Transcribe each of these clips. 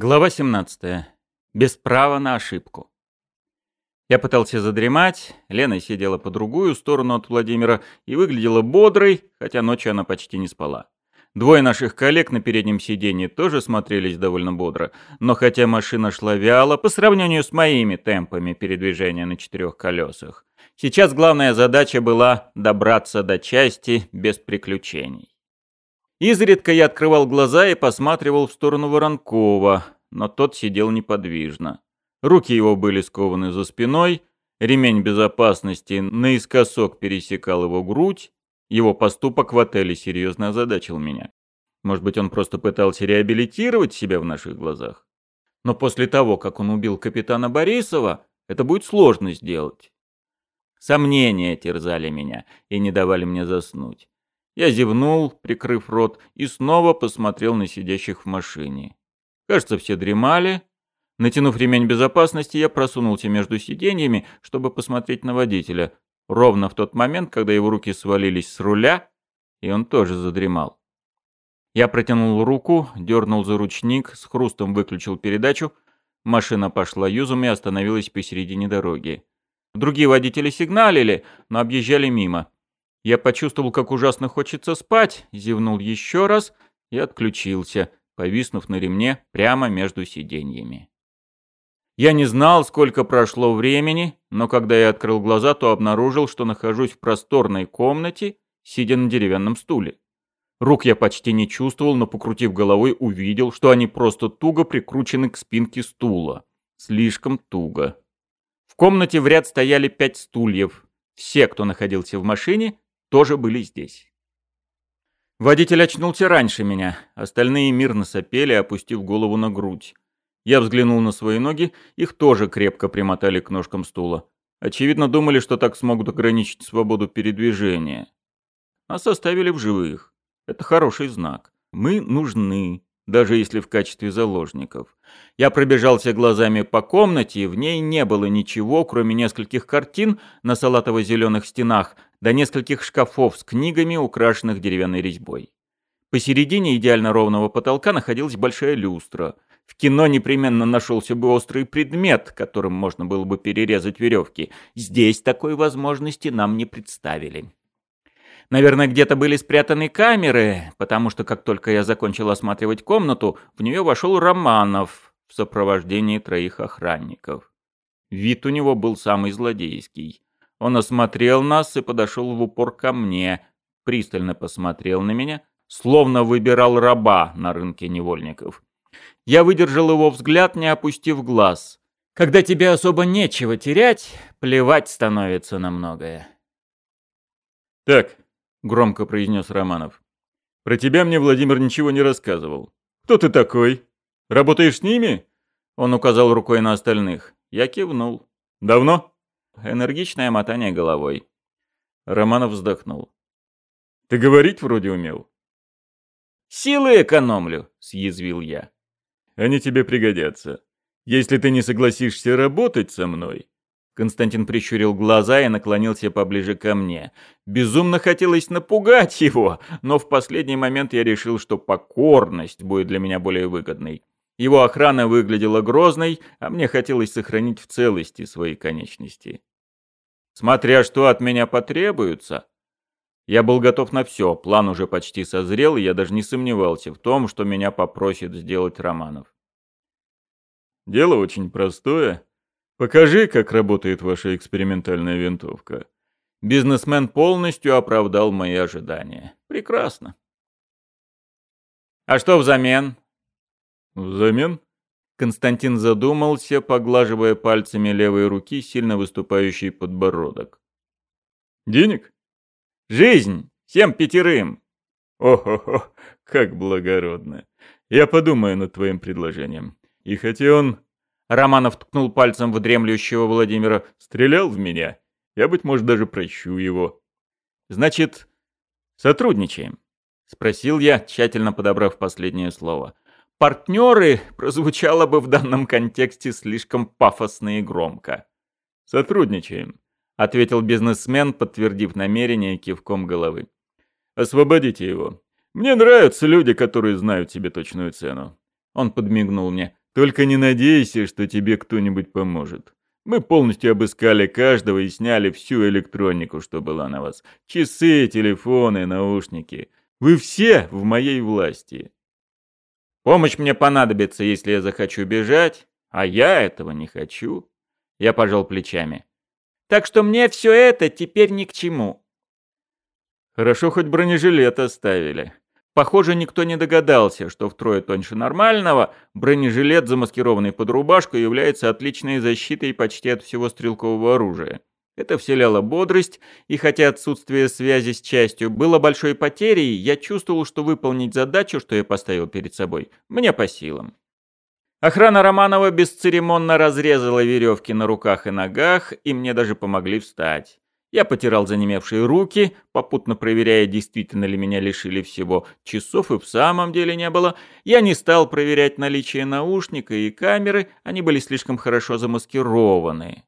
Глава 17. Без права на ошибку. Я пытался задремать, Лена сидела по другую сторону от Владимира и выглядела бодрой, хотя ночью она почти не спала. Двое наших коллег на переднем сиденье тоже смотрелись довольно бодро, но хотя машина шла вяло по сравнению с моими темпами передвижения на четырех колесах, сейчас главная задача была добраться до части без приключений. Изредка я открывал глаза и посматривал в сторону Воронкова, но тот сидел неподвижно. Руки его были скованы за спиной, ремень безопасности наискосок пересекал его грудь. Его поступок в отеле серьезно озадачил меня. Может быть, он просто пытался реабилитировать себя в наших глазах? Но после того, как он убил капитана Борисова, это будет сложно сделать. Сомнения терзали меня и не давали мне заснуть. Я зевнул, прикрыв рот, и снова посмотрел на сидящих в машине. Кажется, все дремали. Натянув ремень безопасности, я просунулся между сиденьями, чтобы посмотреть на водителя. Ровно в тот момент, когда его руки свалились с руля, и он тоже задремал. Я протянул руку, дернул за ручник, с хрустом выключил передачу. Машина пошла юзом и остановилась посередине дороги. Другие водители сигналили, но объезжали мимо. Я почувствовал, как ужасно хочется спать, зевнул еще раз и отключился, повиснув на ремне прямо между сиденьями. Я не знал, сколько прошло времени, но когда я открыл глаза, то обнаружил, что нахожусь в просторной комнате, сидя на деревянном стуле. Рук я почти не чувствовал, но, покрутив головой, увидел, что они просто туго прикручены к спинке стула. Слишком туго. В комнате в ряд стояли пять стульев. Все, кто находился в машине, тоже были здесь. Водитель очнулся раньше меня, остальные мирно сопели, опустив голову на грудь. Я взглянул на свои ноги, их тоже крепко примотали к ножкам стула. Очевидно, думали, что так смогут ограничить свободу передвижения. Нас оставили в живых. Это хороший знак. Мы нужны даже если в качестве заложников. Я пробежался глазами по комнате, и в ней не было ничего, кроме нескольких картин на салатово-зеленых стенах, до нескольких шкафов с книгами, украшенных деревянной резьбой. Посередине идеально ровного потолка находилась большая люстра. В кино непременно нашелся бы острый предмет, которым можно было бы перерезать веревки. Здесь такой возможности нам не представили. Наверное, где-то были спрятаны камеры, потому что как только я закончил осматривать комнату, в нее вошел Романов в сопровождении троих охранников. Вид у него был самый злодейский. Он осмотрел нас и подошел в упор ко мне, пристально посмотрел на меня, словно выбирал раба на рынке невольников. Я выдержал его взгляд, не опустив глаз. Когда тебе особо нечего терять, плевать становится на многое. «Так, — громко произнес Романов. «Про тебя мне Владимир ничего не рассказывал. Кто ты такой? Работаешь с ними?» Он указал рукой на остальных. Я кивнул. «Давно?» Энергичное мотание головой. Романов вздохнул. «Ты говорить вроде умел?» «Силы экономлю», — съязвил я. «Они тебе пригодятся. Если ты не согласишься работать со мной, Константин прищурил глаза и наклонился поближе ко мне. Безумно хотелось напугать его, но в последний момент я решил, что покорность будет для меня более выгодной. Его охрана выглядела грозной, а мне хотелось сохранить в целости свои конечности. Смотря что от меня потребуется. Я был готов на все, план уже почти созрел, и я даже не сомневался в том, что меня попросит сделать Романов. «Дело очень простое», Покажи, как работает ваша экспериментальная винтовка. Бизнесмен полностью оправдал мои ожидания. Прекрасно. А что взамен? Взамен? Константин задумался, поглаживая пальцами левой руки сильно выступающий подбородок. Денег? Жизнь! Всем пятерым! О-хо-хо, как благородно. Я подумаю над твоим предложением. И хотя он Романов ткнул пальцем в дремлющего Владимира. «Стрелял в меня? Я, быть может, даже прощу его». «Значит, сотрудничаем?» — спросил я, тщательно подобрав последнее слово. «Партнеры» прозвучало бы в данном контексте слишком пафосно и громко. «Сотрудничаем», — ответил бизнесмен, подтвердив намерение кивком головы. «Освободите его. Мне нравятся люди, которые знают себе точную цену». Он подмигнул мне. Только не надейся, что тебе кто-нибудь поможет. Мы полностью обыскали каждого и сняли всю электронику, что была на вас. Часы, телефоны, наушники. Вы все в моей власти. Помощь мне понадобится, если я захочу бежать, а я этого не хочу. Я пожал плечами. Так что мне все это теперь ни к чему. Хорошо, хоть бронежилет оставили. Похоже, никто не догадался, что втрое тоньше нормального бронежилет, замаскированный под рубашку, является отличной защитой почти от всего стрелкового оружия. Это вселяло бодрость, и хотя отсутствие связи с частью было большой потерей, я чувствовал, что выполнить задачу, что я поставил перед собой, мне по силам. Охрана Романова бесцеремонно разрезала веревки на руках и ногах, и мне даже помогли встать. Я потирал занемевшие руки, попутно проверяя, действительно ли меня лишили всего. Часов и в самом деле не было. Я не стал проверять наличие наушника и камеры, они были слишком хорошо замаскированы.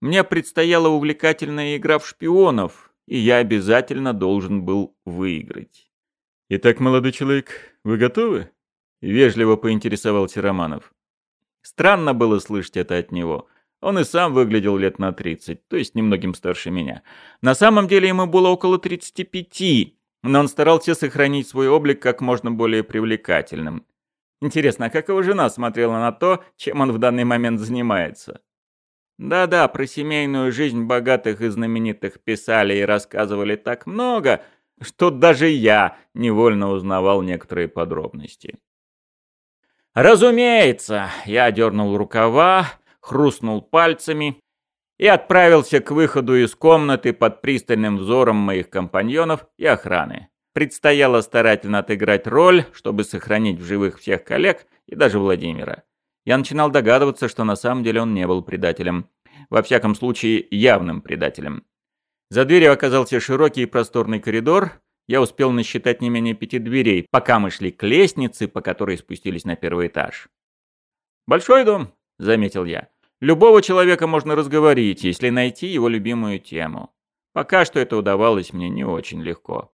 Мне предстояла увлекательная игра в шпионов, и я обязательно должен был выиграть. «Итак, молодой человек, вы готовы?» — вежливо поинтересовался Романов. Странно было слышать это от него — он и сам выглядел лет на 30, то есть немногим старше меня. На самом деле ему было около 35, но он старался сохранить свой облик как можно более привлекательным. Интересно, а как его жена смотрела на то, чем он в данный момент занимается? Да-да, про семейную жизнь богатых и знаменитых писали и рассказывали так много, что даже я невольно узнавал некоторые подробности. Разумеется, я дернул рукава, хрустнул пальцами и отправился к выходу из комнаты под пристальным взором моих компаньонов и охраны. Предстояло старательно отыграть роль, чтобы сохранить в живых всех коллег и даже Владимира. Я начинал догадываться, что на самом деле он не был предателем. Во всяком случае, явным предателем. За дверью оказался широкий и просторный коридор. Я успел насчитать не менее пяти дверей, пока мы шли к лестнице, по которой спустились на первый этаж. «Большой дом», — заметил я. Любого человека можно разговорить, если найти его любимую тему. Пока что это удавалось мне не очень легко.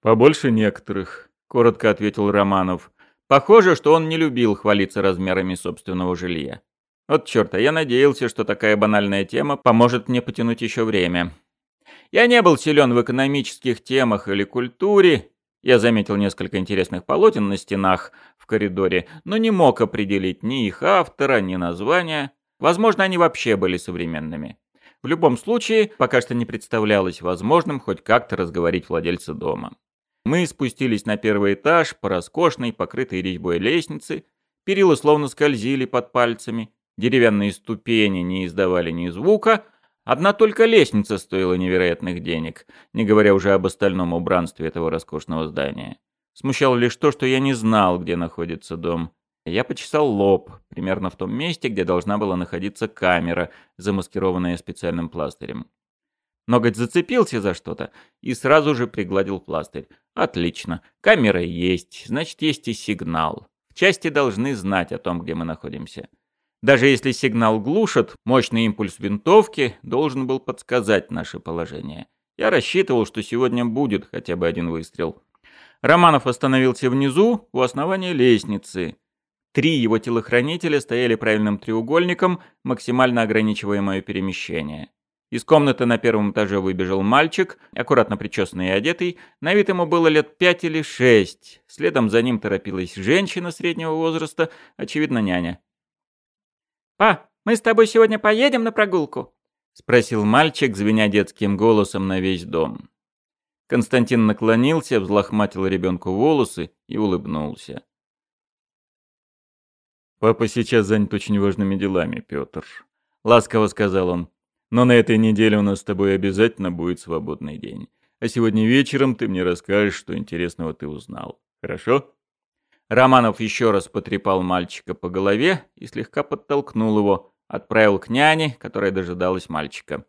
«Побольше некоторых», — коротко ответил Романов. Похоже, что он не любил хвалиться размерами собственного жилья. Вот черта, я надеялся, что такая банальная тема поможет мне потянуть еще время. Я не был силен в экономических темах или культуре. Я заметил несколько интересных полотен на стенах в коридоре, но не мог определить ни их автора, ни названия. Возможно, они вообще были современными. В любом случае, пока что не представлялось возможным хоть как-то разговорить владельца дома. Мы спустились на первый этаж по роскошной, покрытой резьбой лестнице. Перила словно скользили под пальцами. Деревянные ступени не издавали ни звука. Одна только лестница стоила невероятных денег, не говоря уже об остальном убранстве этого роскошного здания. Смущало лишь то, что я не знал, где находится дом. Я почесал лоб, примерно в том месте, где должна была находиться камера, замаскированная специальным пластырем. Ноготь зацепился за что-то и сразу же пригладил пластырь. Отлично. Камера есть, значит, есть и сигнал. В части должны знать о том, где мы находимся. Даже если сигнал глушат, мощный импульс винтовки должен был подсказать наше положение. Я рассчитывал, что сегодня будет хотя бы один выстрел. Романов остановился внизу, у основания лестницы. Три его телохранителя стояли правильным треугольником, максимально ограничивая мое перемещение. Из комнаты на первом этаже выбежал мальчик, аккуратно причесанный и одетый. На вид ему было лет пять или шесть. Следом за ним торопилась женщина среднего возраста, очевидно, няня. «Па, мы с тобой сегодня поедем на прогулку?» — спросил мальчик, звеня детским голосом на весь дом. Константин наклонился, взлохматил ребенку волосы и улыбнулся. «Папа сейчас занят очень важными делами, Петр», — ласково сказал он. «Но на этой неделе у нас с тобой обязательно будет свободный день. А сегодня вечером ты мне расскажешь, что интересного ты узнал. Хорошо?» Романов еще раз потрепал мальчика по голове и слегка подтолкнул его, отправил к няне, которая дожидалась мальчика.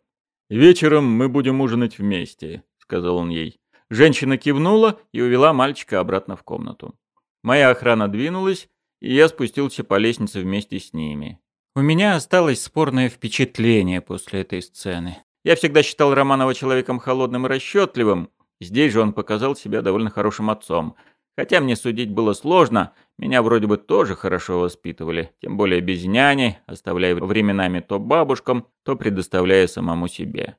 «Вечером мы будем ужинать вместе», — сказал он ей. Женщина кивнула и увела мальчика обратно в комнату. Моя охрана двинулась, и я спустился по лестнице вместе с ними. У меня осталось спорное впечатление после этой сцены. Я всегда считал Романова человеком холодным и расчетливым. Здесь же он показал себя довольно хорошим отцом. Хотя мне судить было сложно, меня вроде бы тоже хорошо воспитывали, тем более без няни, оставляя временами то бабушкам, то предоставляя самому себе.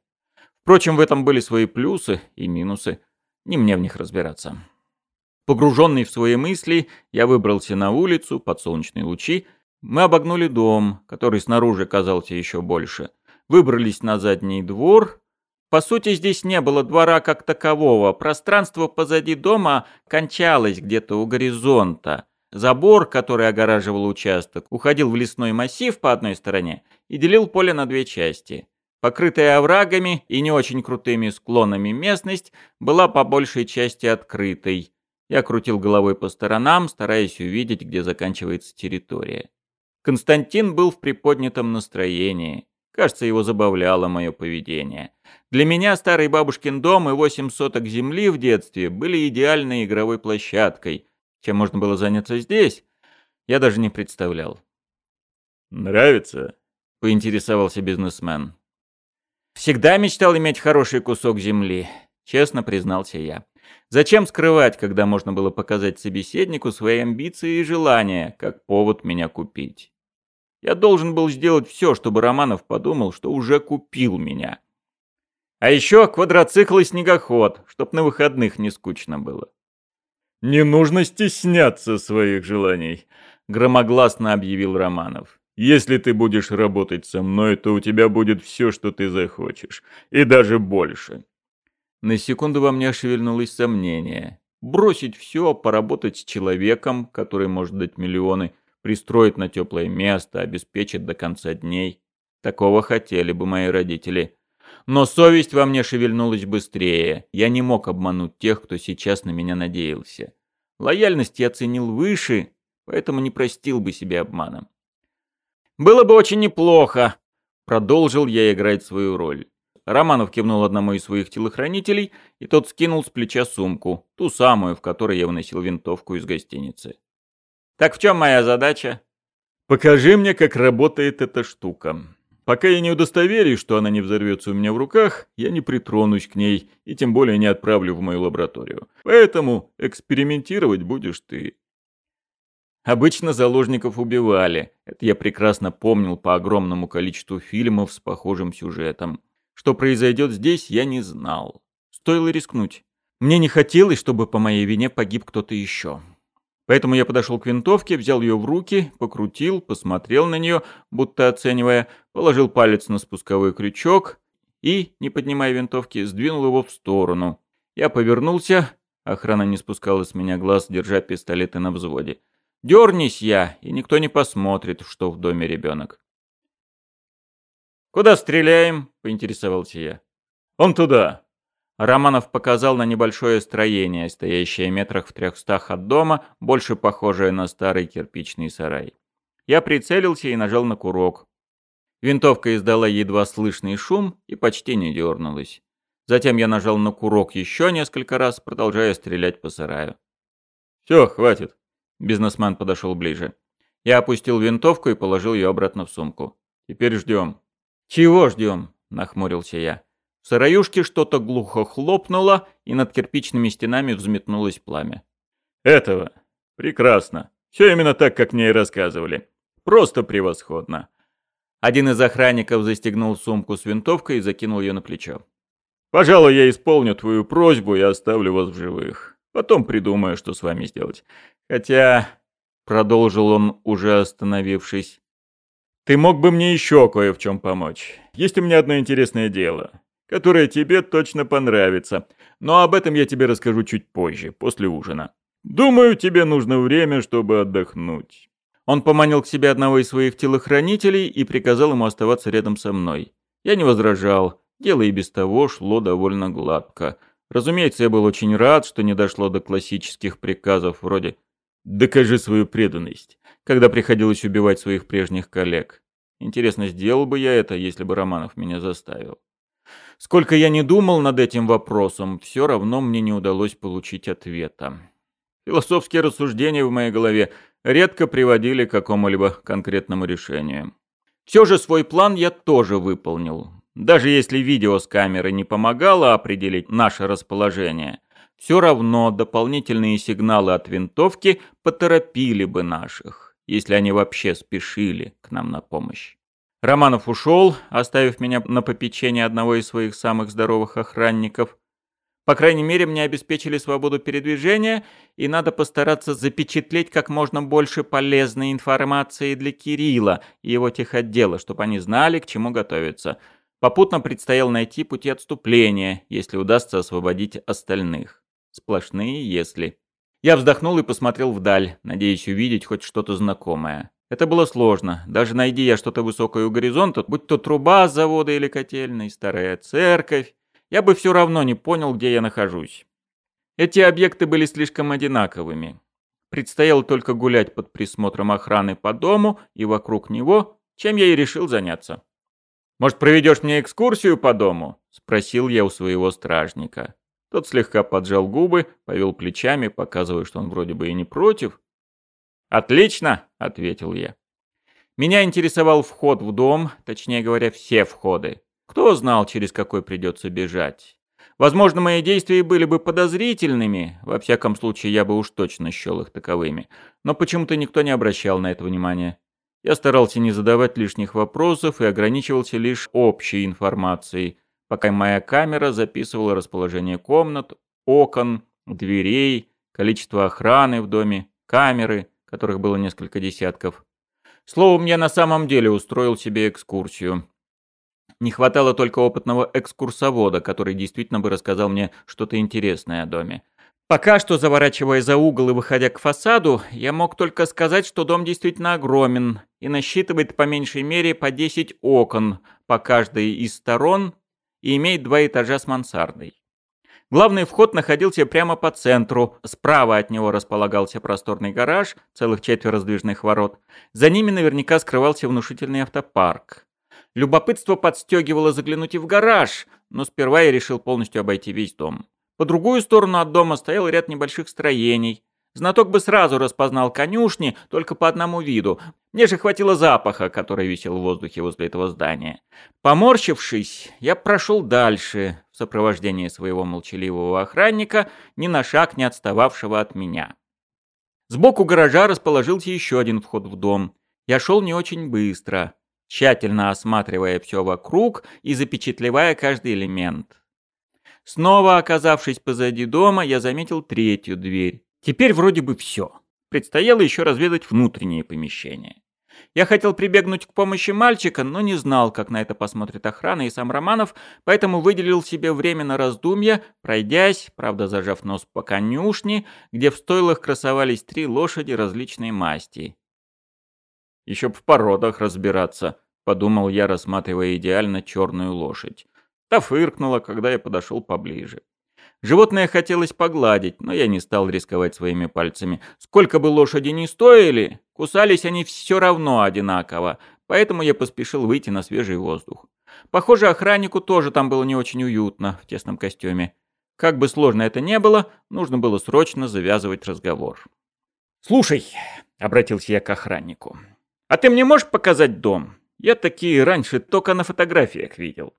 Впрочем, в этом были свои плюсы и минусы, не мне в них разбираться. Погруженный в свои мысли, я выбрался на улицу под солнечные лучи, мы обогнули дом, который снаружи казался еще больше, выбрались на задний двор. По сути, здесь не было двора как такового, пространство позади дома кончалось где-то у горизонта. Забор, который огораживал участок, уходил в лесной массив по одной стороне и делил поле на две части. Покрытая оврагами и не очень крутыми склонами местность была по большей части открытой. Я крутил головой по сторонам, стараясь увидеть, где заканчивается территория. Константин был в приподнятом настроении. Кажется, его забавляло мое поведение. Для меня старый бабушкин дом и восемь соток земли в детстве были идеальной игровой площадкой. Чем можно было заняться здесь, я даже не представлял. «Нравится?» — поинтересовался бизнесмен. «Всегда мечтал иметь хороший кусок земли», — честно признался я. Зачем скрывать, когда можно было показать собеседнику свои амбиции и желания, как повод меня купить? Я должен был сделать все, чтобы Романов подумал, что уже купил меня. А еще квадроцикл и снегоход, чтоб на выходных не скучно было. «Не нужно стесняться своих желаний», — громогласно объявил Романов. «Если ты будешь работать со мной, то у тебя будет все, что ты захочешь, и даже больше. На секунду во мне шевельнулось сомнение. Бросить все, поработать с человеком, который может дать миллионы, пристроить на теплое место, обеспечить до конца дней. Такого хотели бы мои родители. Но совесть во мне шевельнулась быстрее. Я не мог обмануть тех, кто сейчас на меня надеялся. Лояльность я ценил выше, поэтому не простил бы себе обманом. «Было бы очень неплохо», — продолжил я играть свою роль. Романов кивнул одному из своих телохранителей, и тот скинул с плеча сумку, ту самую, в которой я выносил винтовку из гостиницы. «Так в чем моя задача?» «Покажи мне, как работает эта штука. Пока я не удостоверюсь, что она не взорвется у меня в руках, я не притронусь к ней и тем более не отправлю в мою лабораторию. Поэтому экспериментировать будешь ты». Обычно заложников убивали. Это я прекрасно помнил по огромному количеству фильмов с похожим сюжетом. Что произойдет здесь, я не знал. Стоило рискнуть. Мне не хотелось, чтобы по моей вине погиб кто-то еще. Поэтому я подошел к винтовке, взял ее в руки, покрутил, посмотрел на нее, будто оценивая, положил палец на спусковой крючок и, не поднимая винтовки, сдвинул его в сторону. Я повернулся, охрана не спускала с меня глаз, держа пистолеты на взводе. Дернись я, и никто не посмотрит, что в доме ребенок. «Куда стреляем?» — поинтересовался я. «Он туда». Романов показал на небольшое строение, стоящее метрах в трехстах от дома, больше похожее на старый кирпичный сарай. Я прицелился и нажал на курок. Винтовка издала едва слышный шум и почти не дернулась. Затем я нажал на курок еще несколько раз, продолжая стрелять по сараю. «Все, хватит». Бизнесмен подошел ближе. Я опустил винтовку и положил ее обратно в сумку. «Теперь ждем». «Чего ждем?» — нахмурился я. В сыроюшке что-то глухо хлопнуло, и над кирпичными стенами взметнулось пламя. «Этого. Прекрасно. Все именно так, как мне и рассказывали. Просто превосходно». Один из охранников застегнул сумку с винтовкой и закинул ее на плечо. «Пожалуй, я исполню твою просьбу и оставлю вас в живых. Потом придумаю, что с вами сделать. Хотя...» — продолжил он, уже остановившись. Ты мог бы мне еще кое в чем помочь. Есть у меня одно интересное дело, которое тебе точно понравится, но об этом я тебе расскажу чуть позже, после ужина. Думаю, тебе нужно время, чтобы отдохнуть». Он поманил к себе одного из своих телохранителей и приказал ему оставаться рядом со мной. Я не возражал, дело и без того шло довольно гладко. Разумеется, я был очень рад, что не дошло до классических приказов вроде «докажи свою преданность» когда приходилось убивать своих прежних коллег. Интересно, сделал бы я это, если бы Романов меня заставил. Сколько я не думал над этим вопросом, все равно мне не удалось получить ответа. Философские рассуждения в моей голове редко приводили к какому-либо конкретному решению. Все же свой план я тоже выполнил. Даже если видео с камеры не помогало определить наше расположение, все равно дополнительные сигналы от винтовки поторопили бы наших, если они вообще спешили к нам на помощь. Романов ушел, оставив меня на попечение одного из своих самых здоровых охранников. По крайней мере, мне обеспечили свободу передвижения, и надо постараться запечатлеть как можно больше полезной информации для Кирилла и его техотдела, чтобы они знали, к чему готовиться. Попутно предстояло найти пути отступления, если удастся освободить остальных. Сплошные «если». Я вздохнул и посмотрел вдаль, надеясь увидеть хоть что-то знакомое. Это было сложно. Даже найди я что-то высокое у горизонта, будь то труба с завода или котельной, старая церковь, я бы все равно не понял, где я нахожусь. Эти объекты были слишком одинаковыми. Предстояло только гулять под присмотром охраны по дому и вокруг него, чем я и решил заняться. «Может, проведешь мне экскурсию по дому?» — спросил я у своего стражника. Тот слегка поджал губы, повел плечами, показывая, что он вроде бы и не против. «Отлично!» — ответил я. Меня интересовал вход в дом, точнее говоря, все входы. Кто знал, через какой придется бежать? Возможно, мои действия были бы подозрительными, во всяком случае, я бы уж точно счел их таковыми. Но почему-то никто не обращал на это внимания. Я старался не задавать лишних вопросов и ограничивался лишь общей информацией, пока моя камера записывала расположение комнат, окон, дверей, количество охраны в доме, камеры, которых было несколько десятков. Словом, я на самом деле устроил себе экскурсию. Не хватало только опытного экскурсовода, который действительно бы рассказал мне что-то интересное о доме. Пока что, заворачивая за угол и выходя к фасаду, я мог только сказать, что дом действительно огромен и насчитывает по меньшей мере по 10 окон по каждой из сторон и имеет два этажа с мансардой. Главный вход находился прямо по центру, справа от него располагался просторный гараж, целых четверо сдвижных ворот. За ними наверняка скрывался внушительный автопарк. Любопытство подстегивало заглянуть и в гараж, но сперва я решил полностью обойти весь дом. По другую сторону от дома стоял ряд небольших строений. Знаток бы сразу распознал конюшни только по одному виду. Мне же хватило запаха, который висел в воздухе возле этого здания. Поморщившись, я прошел дальше, в сопровождении своего молчаливого охранника, ни на шаг не отстававшего от меня. Сбоку гаража расположился еще один вход в дом. Я шел не очень быстро, тщательно осматривая все вокруг и запечатлевая каждый элемент. Снова оказавшись позади дома, я заметил третью дверь. Теперь вроде бы все. Предстояло еще разведать внутренние помещения. Я хотел прибегнуть к помощи мальчика, но не знал, как на это посмотрит охрана и сам Романов, поэтому выделил себе время на раздумья, пройдясь, правда зажав нос по конюшне, где в стойлах красовались три лошади различной масти. «Еще б в породах разбираться», — подумал я, рассматривая идеально черную лошадь. Та фыркнула, когда я подошел поближе. Животное хотелось погладить, но я не стал рисковать своими пальцами. Сколько бы лошади ни стоили, кусались они все равно одинаково, поэтому я поспешил выйти на свежий воздух. Похоже, охраннику тоже там было не очень уютно в тесном костюме. Как бы сложно это не было, нужно было срочно завязывать разговор. «Слушай», — обратился я к охраннику, — «а ты мне можешь показать дом? Я такие раньше только на фотографиях видел».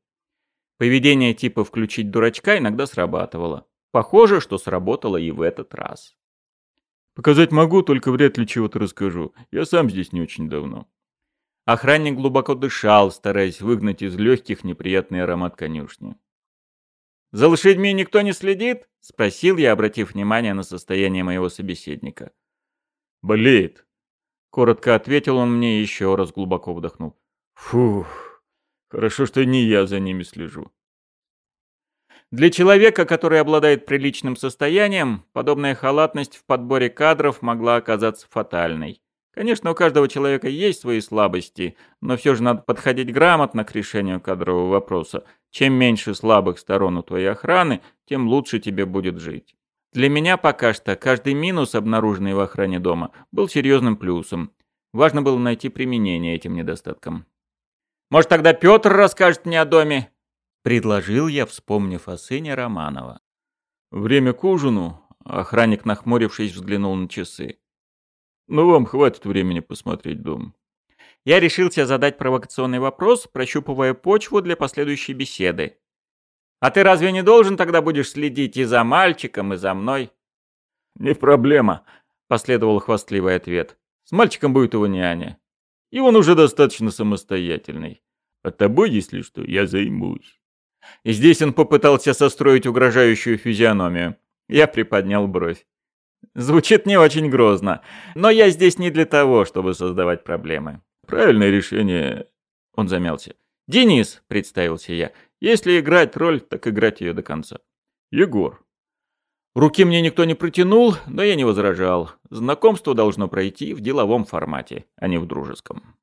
Поведение типа «включить дурачка» иногда срабатывало. Похоже, что сработало и в этот раз. «Показать могу, только вряд ли чего-то расскажу. Я сам здесь не очень давно». Охранник глубоко дышал, стараясь выгнать из легких неприятный аромат конюшни. «За лошадьми никто не следит?» — спросил я, обратив внимание на состояние моего собеседника. «Болеет», — коротко ответил он мне и еще раз глубоко вдохнул. «Фух». Хорошо, что не я за ними слежу. Для человека, который обладает приличным состоянием, подобная халатность в подборе кадров могла оказаться фатальной. Конечно, у каждого человека есть свои слабости, но все же надо подходить грамотно к решению кадрового вопроса. Чем меньше слабых сторон у твоей охраны, тем лучше тебе будет жить. Для меня пока что каждый минус, обнаруженный в охране дома, был серьезным плюсом. Важно было найти применение этим недостаткам. Может, тогда Петр расскажет мне о доме?» Предложил я, вспомнив о сыне Романова. «Время к ужину?» Охранник, нахмурившись, взглянул на часы. «Ну, вам хватит времени посмотреть дом». Я решился задать провокационный вопрос, прощупывая почву для последующей беседы. А ты разве не должен тогда будешь следить и за мальчиком, и за мной? Не проблема, последовал хвастливый ответ. С мальчиком будет его няня. И он уже достаточно самостоятельный. А тобой, если что, я займусь. И здесь он попытался состроить угрожающую физиономию. Я приподнял бровь. Звучит не очень грозно, но я здесь не для того, чтобы создавать проблемы. Правильное решение... Он замялся. «Денис», — представился я, — «если играть роль, так играть ее до конца». «Егор». Руки мне никто не протянул, но я не возражал. Знакомство должно пройти в деловом формате, а не в дружеском.